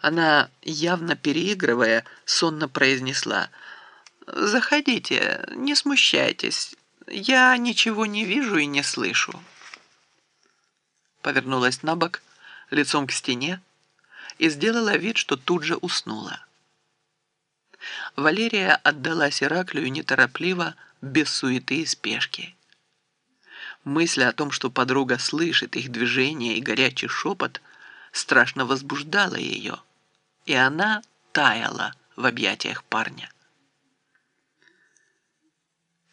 Она, явно переигрывая, сонно произнесла «Заходите, не смущайтесь, я ничего не вижу и не слышу». Повернулась на бок, лицом к стене, и сделала вид, что тут же уснула. Валерия отдалась Ираклию неторопливо, без суеты и спешки. Мысль о том, что подруга слышит их движение и горячий шепот, страшно возбуждала ее, и она таяла в объятиях парня.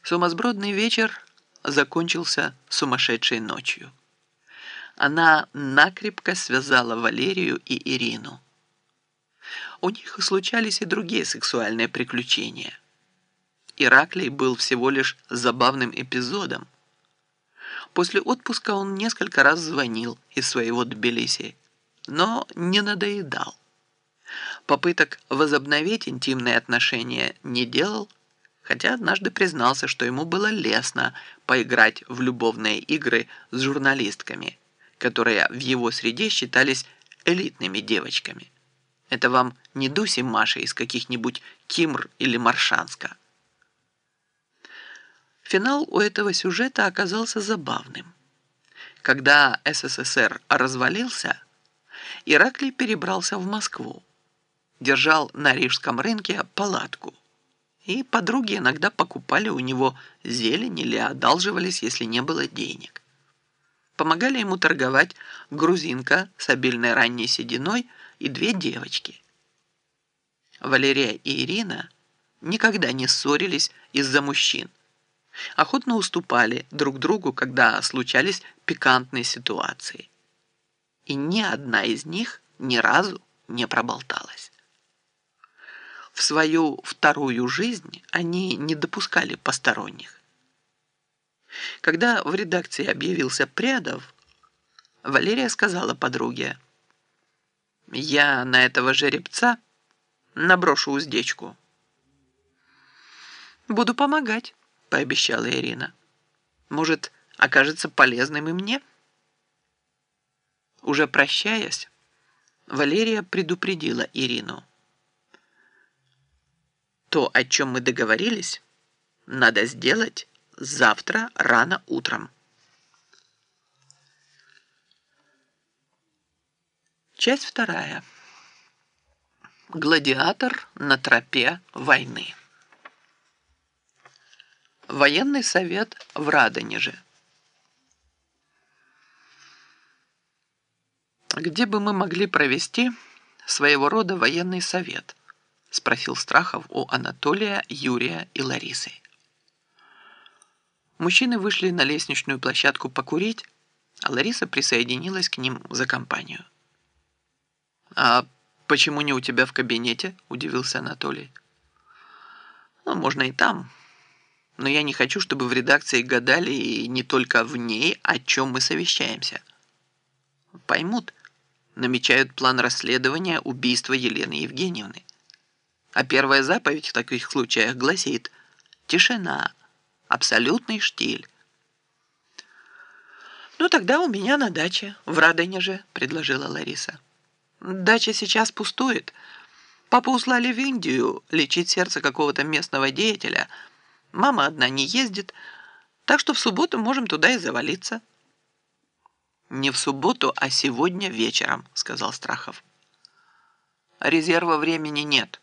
Сумасбродный вечер закончился сумасшедшей ночью. Она накрепко связала Валерию и Ирину. У них случались и другие сексуальные приключения. Ираклий был всего лишь забавным эпизодом. После отпуска он несколько раз звонил из своего Тбилиси, но не надоедал. Попыток возобновить интимные отношения не делал, хотя однажды признался, что ему было лестно поиграть в любовные игры с журналистками, которые в его среде считались элитными девочками. Это вам не Дуси Маша из каких-нибудь Кимр или Маршанска. Финал у этого сюжета оказался забавным. Когда СССР развалился, Ираклий перебрался в Москву, держал на рижском рынке палатку, и подруги иногда покупали у него зелень или одалживались, если не было денег. Помогали ему торговать грузинка с обильной ранней сединой и две девочки. Валерия и Ирина никогда не ссорились из-за мужчин. Охотно уступали друг другу, когда случались пикантные ситуации. И ни одна из них ни разу не проболталась. В свою вторую жизнь они не допускали посторонних. Когда в редакции объявился Прядов, Валерия сказала подруге, «Я на этого жеребца наброшу уздечку». «Буду помогать», — пообещала Ирина. «Может, окажется полезным и мне?» Уже прощаясь, Валерия предупредила Ирину. «То, о чем мы договорились, надо сделать завтра рано утром. Часть вторая. Гладиатор на тропе войны. Военный совет в Радонеже. Где бы мы могли провести своего рода военный совет? Спросил Страхов у Анатолия, Юрия и Ларисы. Мужчины вышли на лестничную площадку покурить, а Лариса присоединилась к ним за компанию. «А почему не у тебя в кабинете?» – удивился Анатолий. «Ну, можно и там. Но я не хочу, чтобы в редакции гадали и не только в ней, о чем мы совещаемся. Поймут, намечают план расследования убийства Елены Евгеньевны. А первая заповедь в таких случаях гласит «Тишина». Абсолютный штиль. «Ну, тогда у меня на даче, в Радонеже», — предложила Лариса. «Дача сейчас пустует. Папа услали в Индию лечить сердце какого-то местного деятеля. Мама одна не ездит, так что в субботу можем туда и завалиться». «Не в субботу, а сегодня вечером», — сказал Страхов. «Резерва времени нет.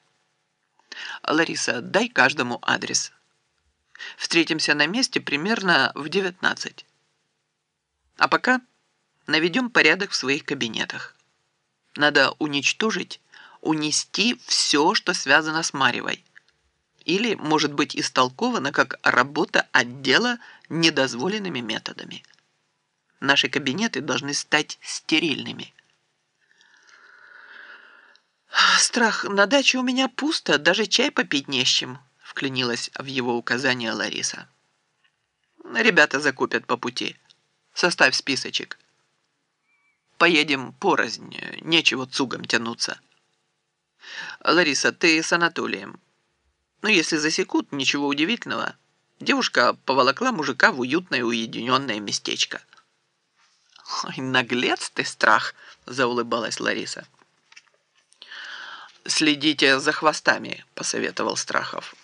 Лариса, дай каждому адрес». Встретимся на месте примерно в 19. А пока наведем порядок в своих кабинетах. Надо уничтожить, унести все, что связано с Марьевой. Или, может быть, истолковано как работа отдела недозволенными методами. Наши кабинеты должны стать стерильными. Страх, на даче у меня пусто, даже чай попить не с чем вклинилась в его указание Лариса. «Ребята закупят по пути. Составь списочек. Поедем порознь, нечего цугом тянуться. Лариса, ты с Анатолием. Ну, если засекут, ничего удивительного. Девушка поволокла мужика в уютное уединенное местечко». «Ой, наглец ты, страх!» – заулыбалась Лариса. «Следите за хвостами», — посоветовал Страхов.